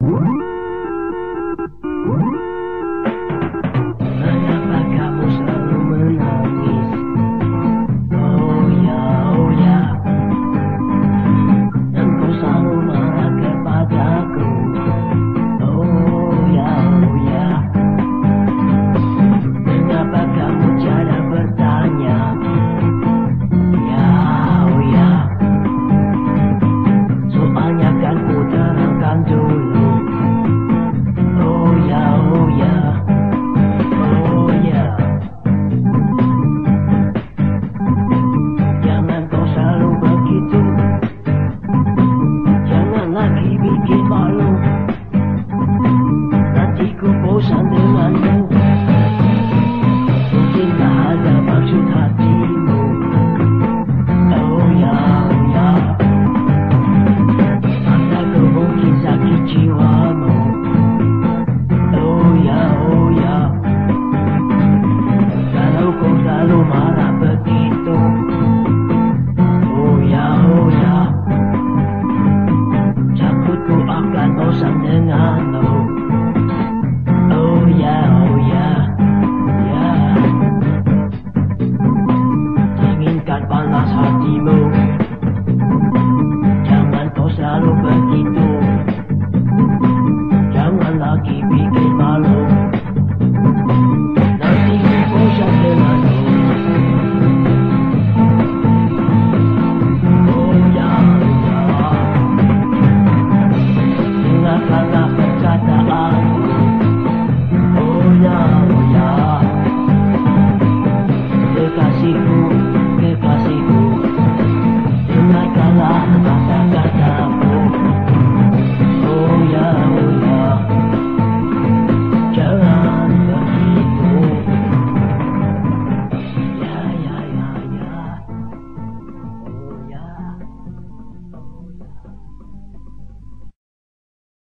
What? 希望。Jangan kau selalu begitu. Jangan lagi bikin malu. Nanti ku bosan denganmu Oh ya, ya Dengarkanlah